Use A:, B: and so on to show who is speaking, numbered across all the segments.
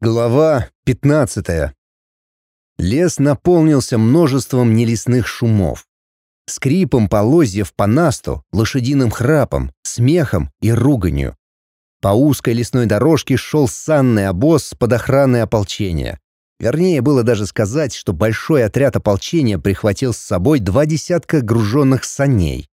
A: Глава 15. Лес наполнился множеством нелесных шумов. Скрипом полозьев по насту, лошадиным храпом, смехом и руганью. По узкой лесной дорожке шел санный обоз под охраной ополчения. Вернее, было даже сказать, что большой отряд ополчения прихватил с собой два десятка груженных саней.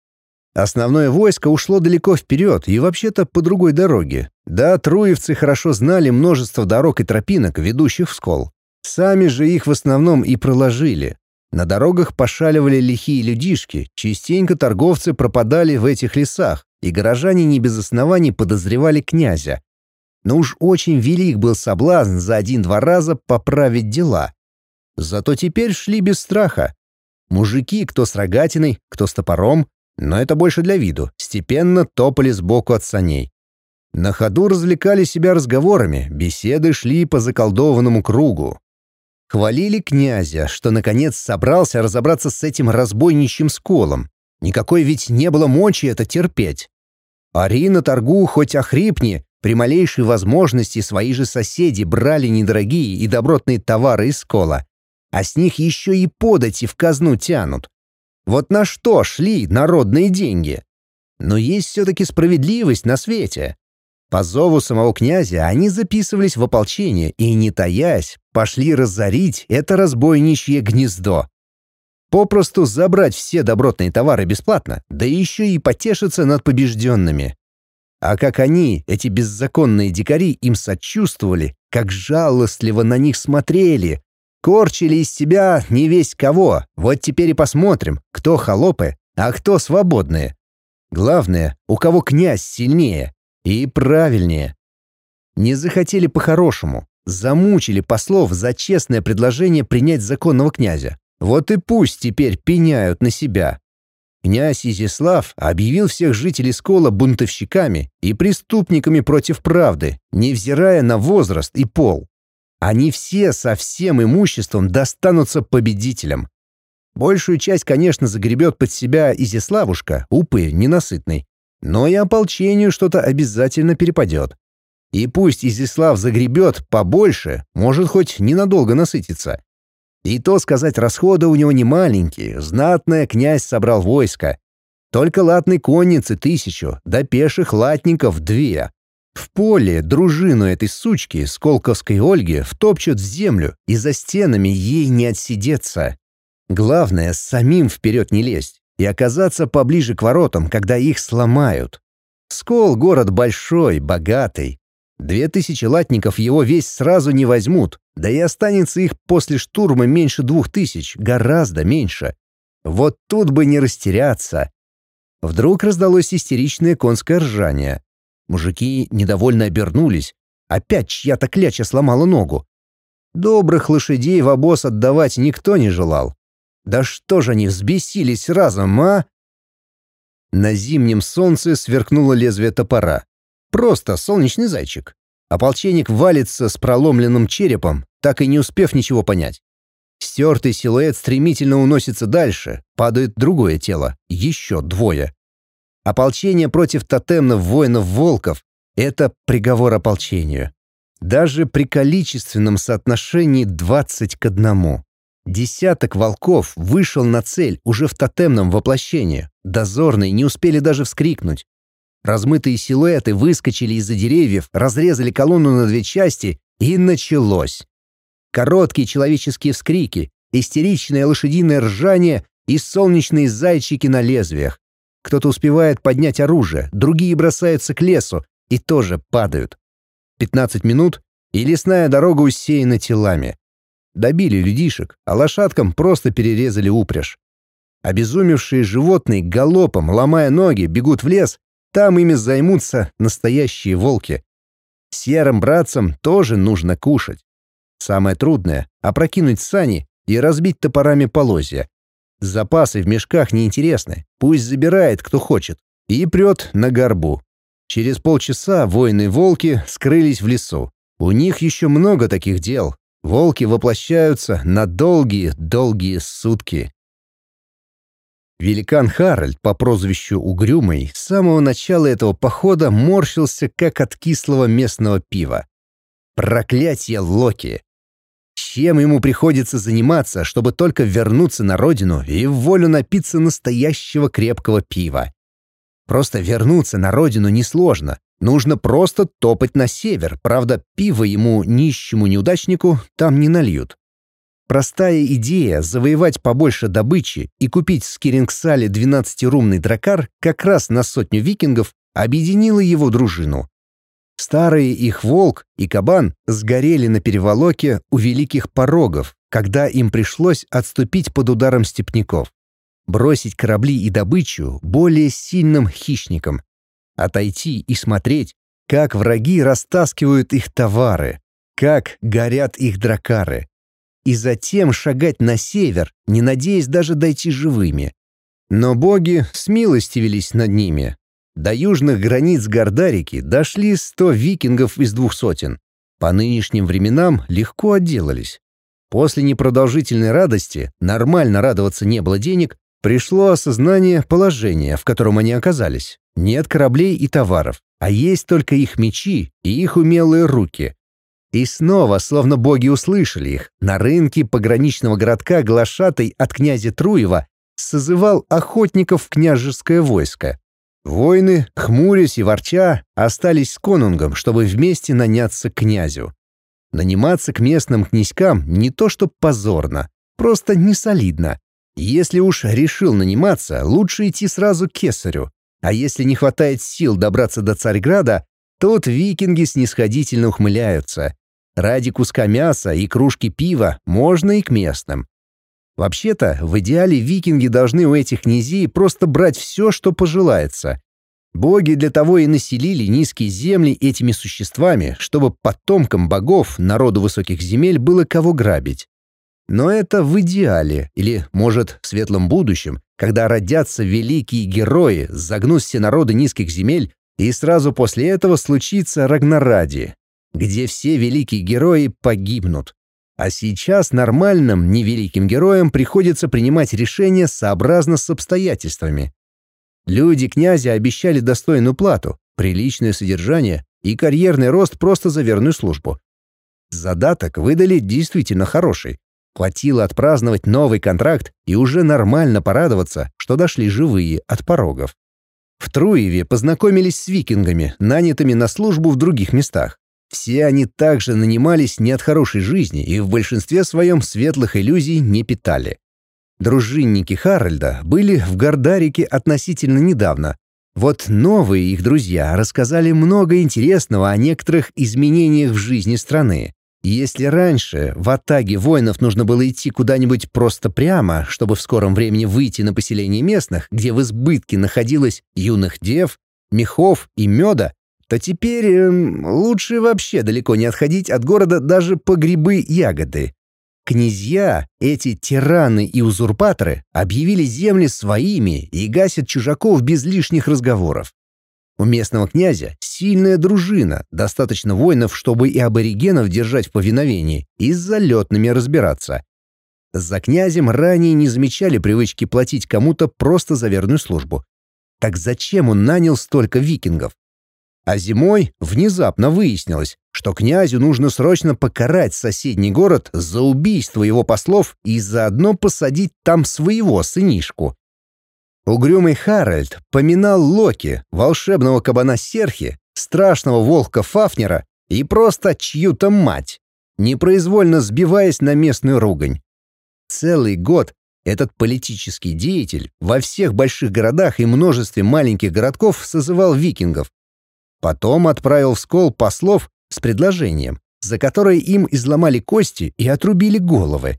A: Основное войско ушло далеко вперед и вообще-то по другой дороге. Да, труевцы хорошо знали множество дорог и тропинок, ведущих в скол. Сами же их в основном и проложили. На дорогах пошаливали лихие людишки, частенько торговцы пропадали в этих лесах, и горожане не без оснований подозревали князя. Но уж очень велик был соблазн за один-два раза поправить дела. Зато теперь шли без страха. Мужики, кто с рогатиной, кто с топором, но это больше для виду, степенно топали сбоку от саней. На ходу развлекали себя разговорами, беседы шли по заколдованному кругу. Хвалили князя, что наконец собрался разобраться с этим разбойничьим сколом. Никакой ведь не было мочи это терпеть. Ари на торгу хоть охрипни, при малейшей возможности свои же соседи брали недорогие и добротные товары из скола, а с них еще и подати в казну тянут. Вот на что шли народные деньги? Но есть все-таки справедливость на свете. По зову самого князя они записывались в ополчение и, не таясь, пошли разорить это разбойничье гнездо. Попросту забрать все добротные товары бесплатно, да еще и потешиться над побежденными. А как они, эти беззаконные дикари, им сочувствовали, как жалостливо на них смотрели, Корчили из себя не весь кого. Вот теперь и посмотрим, кто холопы, а кто свободные. Главное, у кого князь сильнее и правильнее. Не захотели по-хорошему, замучили послов за честное предложение принять законного князя. Вот и пусть теперь пеняют на себя. Князь Изяслав объявил всех жителей Скола бунтовщиками и преступниками против правды, невзирая на возраст и пол. Они все со всем имуществом достанутся победителям. Большую часть, конечно, загребет под себя Изяславушка, упы ненасытный. Но и ополчению что-то обязательно перепадет. И пусть Изяслав загребет побольше, может хоть ненадолго насытиться. И то сказать, расходы у него не маленькие, знатное князь собрал войско. Только латной конницы тысячу, да пеших латников две. В поле дружину этой сучки, Сколковской Ольги, втопчут в землю, и за стенами ей не отсидеться. Главное, самим вперед не лезть и оказаться поближе к воротам, когда их сломают. Скол — город большой, богатый. Две тысячи латников его весь сразу не возьмут, да и останется их после штурма меньше двух тысяч, гораздо меньше. Вот тут бы не растеряться. Вдруг раздалось истеричное конское ржание. Мужики недовольно обернулись. Опять чья-то кляча сломала ногу. Добрых лошадей в обоз отдавать никто не желал. Да что же они взбесились разом, а? На зимнем солнце сверкнуло лезвие топора. Просто солнечный зайчик. Ополченник валится с проломленным черепом, так и не успев ничего понять. Стертый силуэт стремительно уносится дальше, падает другое тело, еще двое. Ополчение против тотемных воинов-волков — это приговор ополчению. Даже при количественном соотношении 20 к 1. Десяток волков вышел на цель уже в тотемном воплощении. Дозорные не успели даже вскрикнуть. Размытые силуэты выскочили из-за деревьев, разрезали колонну на две части, и началось. Короткие человеческие вскрики, истеричное лошадиное ржание и солнечные зайчики на лезвиях. Кто-то успевает поднять оружие, другие бросаются к лесу и тоже падают. 15 минут, и лесная дорога усеяна телами. Добили людишек, а лошадкам просто перерезали упряжь. Обезумевшие животные галопом, ломая ноги, бегут в лес, там ими займутся настоящие волки. Серым братцам тоже нужно кушать. Самое трудное — опрокинуть сани и разбить топорами полозья. Запасы в мешках неинтересны, пусть забирает кто хочет. И прет на горбу. Через полчаса воины-волки скрылись в лесу. У них еще много таких дел. Волки воплощаются на долгие-долгие сутки. Великан Харальд по прозвищу Угрюмый с самого начала этого похода морщился как от кислого местного пива. Проклятие Локи! Чем ему приходится заниматься, чтобы только вернуться на родину и в волю напиться настоящего крепкого пива? Просто вернуться на родину несложно. Нужно просто топать на север. Правда, пиво ему, нищему неудачнику, там не нальют. Простая идея завоевать побольше добычи и купить в Скирингсале 12-румный дракар как раз на сотню викингов объединила его дружину. Старые их волк и кабан сгорели на переволоке у великих порогов, когда им пришлось отступить под ударом степняков. Бросить корабли и добычу более сильным хищникам. Отойти и смотреть, как враги растаскивают их товары, как горят их дракары. И затем шагать на север, не надеясь даже дойти живыми. Но боги смилостивились над ними, до южных границ Гордарики дошли сто викингов из двух сотен. По нынешним временам легко отделались. После непродолжительной радости, нормально радоваться не было денег, пришло осознание положения, в котором они оказались. Нет кораблей и товаров, а есть только их мечи и их умелые руки. И снова, словно боги услышали их, на рынке пограничного городка Глашатай от князя Труева созывал охотников в княжеское войско. Воины, хмурясь и ворча, остались с конунгом, чтобы вместе наняться к князю. Наниматься к местным князькам не то что позорно, просто не солидно. Если уж решил наниматься, лучше идти сразу к кесарю. А если не хватает сил добраться до Царьграда, тут викинги снисходительно ухмыляются. Ради куска мяса и кружки пива можно и к местным. Вообще-то, в идеале викинги должны у этих князей просто брать все, что пожелается. Боги для того и населили низкие земли этими существами, чтобы потомкам богов, народу высоких земель, было кого грабить. Но это в идеале, или, может, в светлом будущем, когда родятся великие герои, загнут все народы низких земель, и сразу после этого случится Рагнаради, где все великие герои погибнут. А сейчас нормальным, невеликим героям приходится принимать решения сообразно с обстоятельствами. Люди князя обещали достойную плату, приличное содержание и карьерный рост просто за верную службу. Задаток выдали действительно хороший. Хватило отпраздновать новый контракт и уже нормально порадоваться, что дошли живые от порогов. В Труеве познакомились с викингами, нанятыми на службу в других местах. Все они также нанимались не от хорошей жизни и в большинстве своем светлых иллюзий не питали. Дружинники Харальда были в Гордарике относительно недавно. Вот новые их друзья рассказали много интересного о некоторых изменениях в жизни страны. Если раньше в Атаге воинов нужно было идти куда-нибудь просто прямо, чтобы в скором времени выйти на поселение местных, где в избытке находилось юных дев, мехов и меда, то теперь эм, лучше вообще далеко не отходить от города даже по грибы-ягоды. Князья, эти тираны и узурпаторы, объявили земли своими и гасят чужаков без лишних разговоров. У местного князя сильная дружина, достаточно воинов, чтобы и аборигенов держать в повиновении, и с залетными разбираться. За князем ранее не замечали привычки платить кому-то просто за верную службу. Так зачем он нанял столько викингов? А зимой внезапно выяснилось, что князю нужно срочно покарать соседний город за убийство его послов и заодно посадить там своего сынишку. Угрюмый Харальд поминал Локи, волшебного кабана Серхи, страшного волка Фафнера и просто чью-то мать, непроизвольно сбиваясь на местную ругань. Целый год этот политический деятель во всех больших городах и множестве маленьких городков созывал викингов, Потом отправил в Скол послов с предложением, за которое им изломали кости и отрубили головы.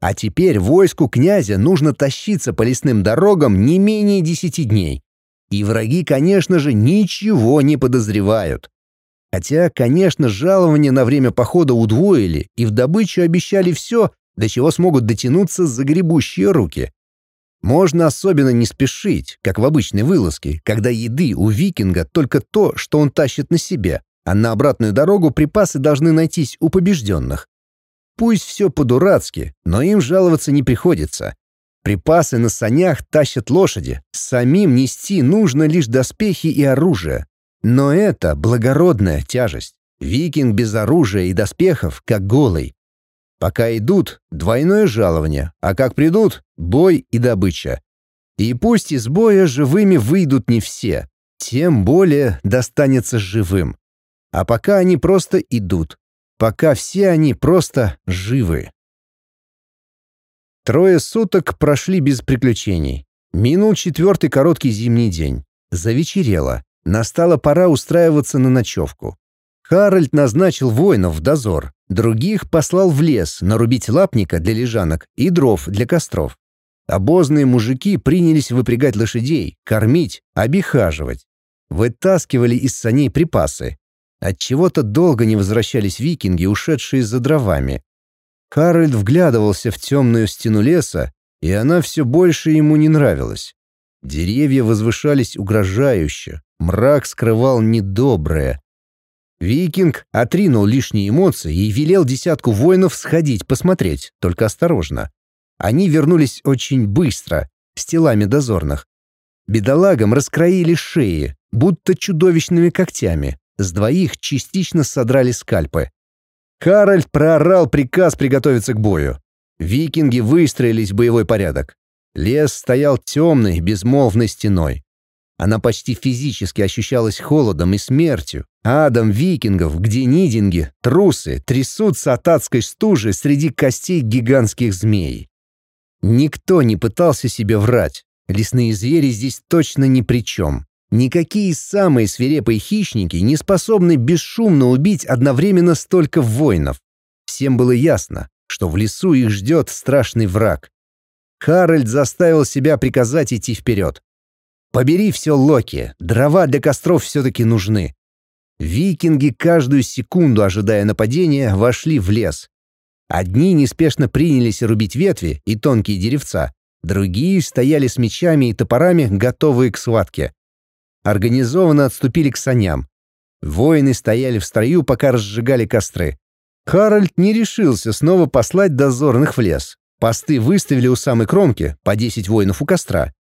A: А теперь войску князя нужно тащиться по лесным дорогам не менее десяти дней. И враги, конечно же, ничего не подозревают. Хотя, конечно, жалование на время похода удвоили и в добычу обещали все, до чего смогут дотянуться загребущие руки. Можно особенно не спешить, как в обычной вылазке, когда еды у викинга только то, что он тащит на себе, а на обратную дорогу припасы должны найтись у побежденных. Пусть все по-дурацки, но им жаловаться не приходится. Припасы на санях тащат лошади, самим нести нужно лишь доспехи и оружие. Но это благородная тяжесть. Викинг без оружия и доспехов, как голый. Пока идут — двойное жалование, а как придут — бой и добыча. И пусть из боя живыми выйдут не все, тем более достанется живым. А пока они просто идут. Пока все они просто живы. Трое суток прошли без приключений. Минул четвертый короткий зимний день. Завечерело. Настала пора устраиваться на ночевку. Харальд назначил воинов в дозор, других послал в лес нарубить лапника для лежанок и дров для костров. Обозные мужики принялись выпрягать лошадей, кормить, обихаживать. Вытаскивали из саней припасы. От чего то долго не возвращались викинги, ушедшие за дровами. Харальд вглядывался в темную стену леса, и она все больше ему не нравилась. Деревья возвышались угрожающе, мрак скрывал недоброе. Викинг отринул лишние эмоции и велел десятку воинов сходить посмотреть, только осторожно. Они вернулись очень быстро, с телами дозорных. Бедолагам раскроили шеи, будто чудовищными когтями. С двоих частично содрали скальпы. Харальд проорал приказ приготовиться к бою. Викинги выстроились в боевой порядок. Лес стоял темной, безмолвной стеной. Она почти физически ощущалась холодом и смертью. Адом викингов, где нидинги, трусы, трясутся от адской стужи среди костей гигантских змей. Никто не пытался себе врать. Лесные звери здесь точно ни при чем. Никакие самые свирепые хищники не способны бесшумно убить одновременно столько воинов. Всем было ясно, что в лесу их ждет страшный враг. Харальд заставил себя приказать идти вперед. «Побери все, Локи, дрова для костров все-таки нужны». Викинги каждую секунду, ожидая нападения, вошли в лес. Одни неспешно принялись рубить ветви и тонкие деревца, другие стояли с мечами и топорами, готовые к схватке. Организованно отступили к саням. Воины стояли в строю, пока разжигали костры. Харальд не решился снова послать дозорных в лес. Посты выставили у самой кромки, по 10 воинов у костра.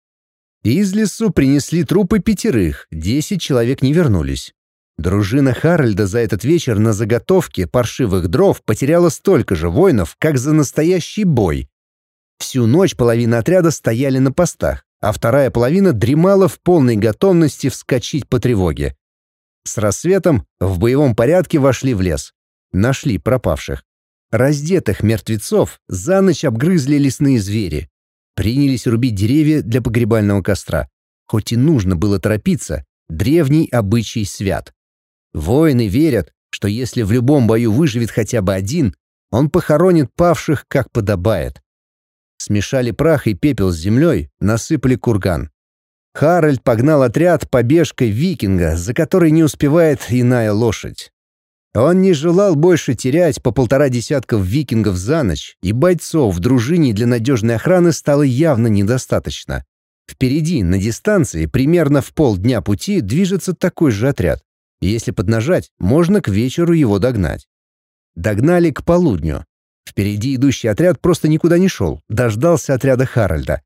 A: Из лесу принесли трупы пятерых, 10 человек не вернулись. Дружина Харальда за этот вечер на заготовке паршивых дров потеряла столько же воинов, как за настоящий бой. Всю ночь половина отряда стояли на постах, а вторая половина дремала в полной готовности вскочить по тревоге. С рассветом в боевом порядке вошли в лес. Нашли пропавших. Раздетых мертвецов за ночь обгрызли лесные звери. Принялись рубить деревья для погребального костра. Хоть и нужно было торопиться, древний обычай свят. Воины верят, что если в любом бою выживет хотя бы один, он похоронит павших, как подобает. Смешали прах и пепел с землей, насыпали курган. Харальд погнал отряд побежкой викинга, за которой не успевает иная лошадь. Он не желал больше терять по полтора десятков викингов за ночь, и бойцов в дружине для надежной охраны стало явно недостаточно. Впереди, на дистанции, примерно в полдня пути, движется такой же отряд. Если поднажать, можно к вечеру его догнать. Догнали к полудню. Впереди идущий отряд просто никуда не шел, дождался отряда Харальда.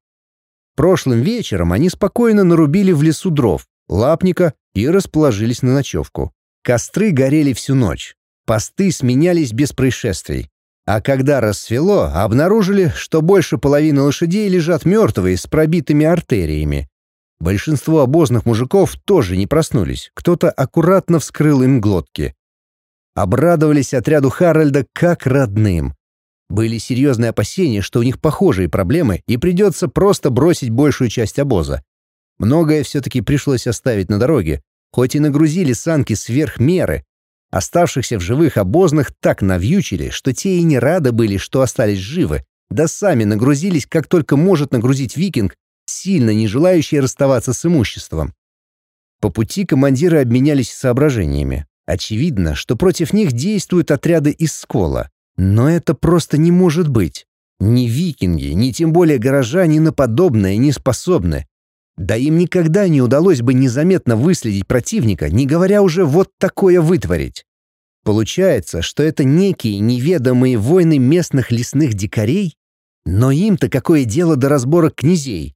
A: Прошлым вечером они спокойно нарубили в лесу дров, лапника и расположились на ночевку. Костры горели всю ночь. Посты сменялись без происшествий. А когда рассвело, обнаружили, что больше половины лошадей лежат мертвые с пробитыми артериями. Большинство обозных мужиков тоже не проснулись, кто-то аккуратно вскрыл им глотки. Обрадовались отряду Харальда как родным. Были серьезные опасения, что у них похожие проблемы и придется просто бросить большую часть обоза. Многое все-таки пришлось оставить на дороге, хоть и нагрузили санки сверх меры. Оставшихся в живых обозных так навьючили, что те и не рады были, что остались живы, да сами нагрузились, как только может нагрузить викинг сильно не желающие расставаться с имуществом. По пути командиры обменялись соображениями. Очевидно, что против них действуют отряды из Скола. Но это просто не может быть. Ни викинги, ни тем более горожане на подобное не способны. Да им никогда не удалось бы незаметно выследить противника, не говоря уже вот такое вытворить. Получается, что это некие неведомые войны местных лесных дикарей? Но им-то какое дело до разбора князей?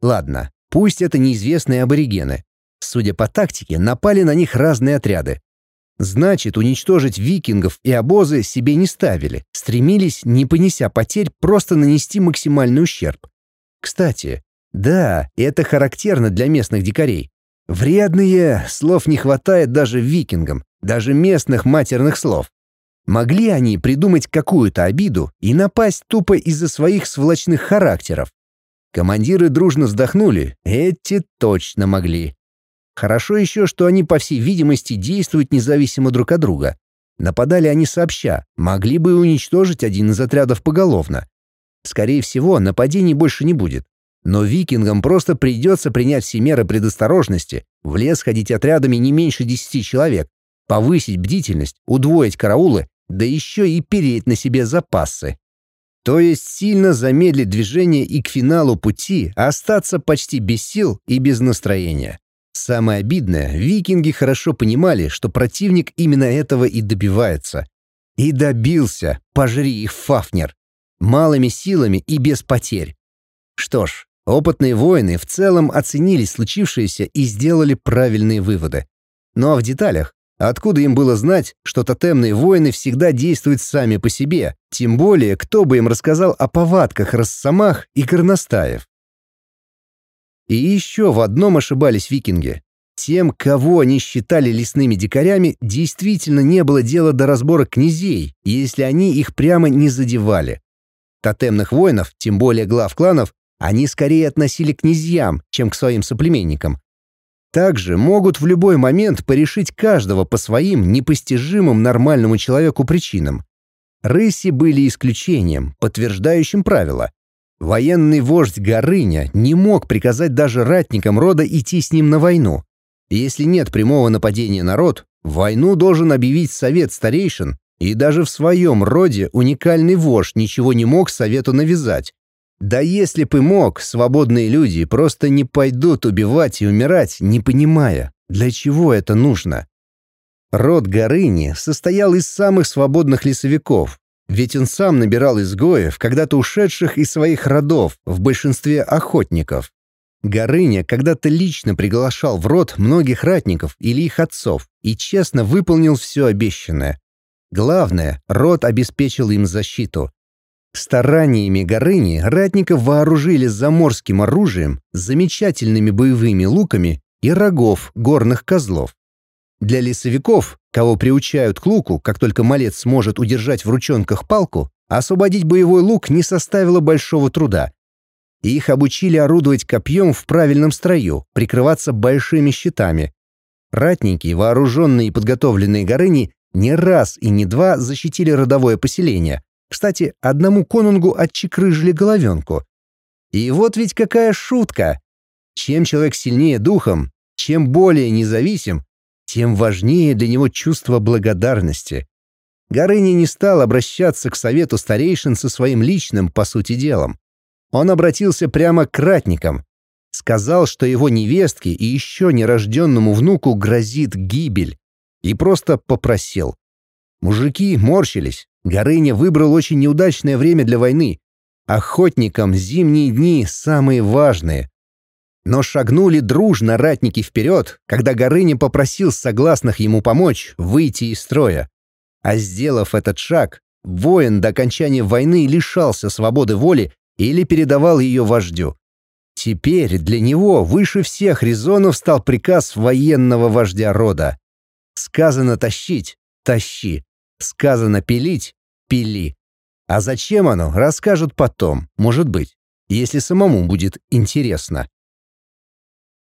A: Ладно, пусть это неизвестные аборигены. Судя по тактике, напали на них разные отряды. Значит, уничтожить викингов и обозы себе не ставили, стремились, не понеся потерь, просто нанести максимальный ущерб. Кстати, да, это характерно для местных дикарей. Вредные, слов не хватает даже викингам, даже местных матерных слов. Могли они придумать какую-то обиду и напасть тупо из-за своих сволочных характеров. Командиры дружно вздохнули, эти точно могли. Хорошо еще, что они, по всей видимости, действуют независимо друг от друга. Нападали они сообща, могли бы уничтожить один из отрядов поголовно. Скорее всего, нападений больше не будет. Но викингам просто придется принять все меры предосторожности, в лес ходить отрядами не меньше десяти человек, повысить бдительность, удвоить караулы, да еще и переть на себе запасы. То есть сильно замедлить движение и к финалу пути остаться почти без сил и без настроения. Самое обидное, викинги хорошо понимали, что противник именно этого и добивается. И добился, пожри их, Фафнер. Малыми силами и без потерь. Что ж, опытные воины в целом оценили случившееся и сделали правильные выводы. Ну а в деталях, откуда им было знать, что тотемные воины всегда действуют сами по себе, тем более, кто бы им рассказал о повадках Рассамах и Горностаев. И еще в одном ошибались викинги. Тем, кого они считали лесными дикарями, действительно не было дела до разбора князей, если они их прямо не задевали. Тотемных воинов, тем более глав кланов, они скорее относили к князьям, чем к своим соплеменникам. Также могут в любой момент порешить каждого по своим непостижимым нормальному человеку причинам. Рыси были исключением, подтверждающим правило. Военный вождь Горыня не мог приказать даже ратникам рода идти с ним на войну. Если нет прямого нападения на род, войну должен объявить совет старейшин, и даже в своем роде уникальный вождь ничего не мог совету навязать. Да если бы мог, свободные люди просто не пойдут убивать и умирать, не понимая, для чего это нужно. Род Горыни состоял из самых свободных лесовиков, ведь он сам набирал изгоев, когда-то ушедших из своих родов, в большинстве охотников. Горыня когда-то лично приглашал в род многих ратников или их отцов и честно выполнил все обещанное. Главное, род обеспечил им защиту. Стараниями Горыни ратников вооружили заморским оружием, замечательными боевыми луками и рогов горных козлов. Для лесовиков, кого приучают к луку, как только малец сможет удержать в ручонках палку, освободить боевой лук не составило большого труда. Их обучили орудовать копьем в правильном строю, прикрываться большими щитами. Ратники, вооруженные и подготовленные Горыни, не раз и не два защитили родовое поселение. Кстати, одному конунгу отчекрыжили головенку. И вот ведь какая шутка! Чем человек сильнее духом, чем более независим, тем важнее для него чувство благодарности. Горыня не стал обращаться к совету старейшин со своим личным, по сути, делом. Он обратился прямо к ратникам. Сказал, что его невестке и еще нерожденному внуку грозит гибель. И просто попросил. Мужики морщились. Горыня выбрал очень неудачное время для войны. Охотникам зимние дни самые важные. Но шагнули дружно ратники вперед, когда Горыня попросил согласных ему помочь выйти из строя. А сделав этот шаг, воин до окончания войны лишался свободы воли или передавал ее вождю. Теперь для него выше всех резонов стал приказ военного вождя рода. Сказано тащить — тащи. Сказано пилить — пили. А зачем оно, расскажут потом, может быть, если самому будет интересно.